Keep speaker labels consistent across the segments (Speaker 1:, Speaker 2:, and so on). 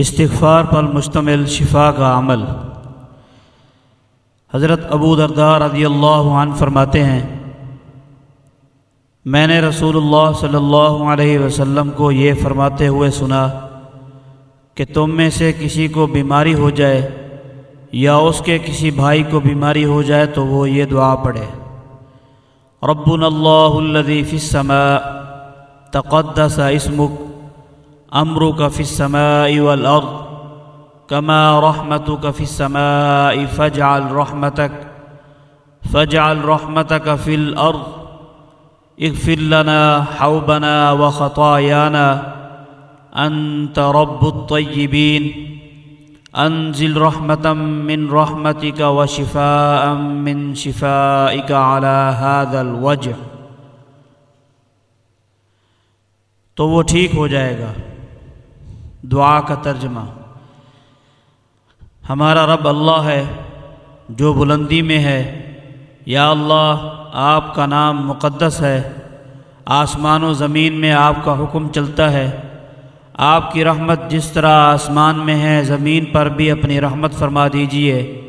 Speaker 1: استغفار پر مشتمل شفا کا عمل۔ حضرت ابو دردار رضی اللہ عنہ فرماتے ہیں، میں نے رسول اللہ صلی اللہ علیہ وسلم کو یہ فرماتے ہوئے سنا کہ تم میں سے کسی کو بیماری ہو جائے یا اس کے کسی بھائی کو بیماری ہو جائے تو وہ یہ دعا پڑھے۔ ربنا اللہ الذي في السماء تقدس اسمك أمرك في السماء والأرض كما رحمتك في السماء فاجعل رحمتك فاجعل رحمتك في الأرض. اغفر لنا حوبنا وخطايانا أنت رب الطيبين. أنزل رحمة من رحمتك وشفاء من شفائك على هذا الوجه. تو وہ ٹھیک ہو جائے گا۔ دعا کا ترجمہ۔ ہمارا رب اللہ ہے، جو بلندی میں ہے۔ یا اللہ، آپ کا نام مقدس ہے۔ آسمان و زمین میں آپ کا حکم چلتا ہے۔ آپ کی رحمت جس طرح آسمان میں ہے، زمین پر بھی اپنی رحمت فرما دیجیے۔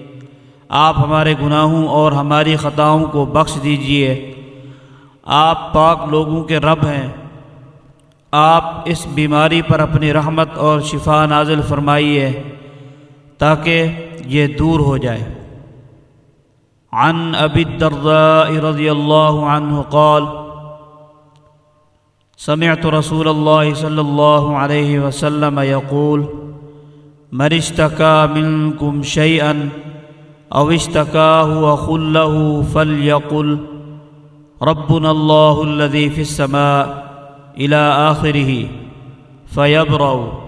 Speaker 1: آپ ہمارے گناہوں اور ہماری خطاؤں کو بخش دیجیے۔ آپ پاک لوگوں کے رب ہیں۔ آپ اس بیماری پر اپنی رحمت اور شفا نازل فرمائیے تاکہ یہ دور ہو جائے۔ عن ابی الدرداء رضی اللہ عنہ قال، سمعت رسول الله صلى الله عليه وسلم يقول من اشتكى منكم شيئا أو اشتكاه أخل له فليقل ربنا الله الذي في السماء إلى آخره فيبرأ.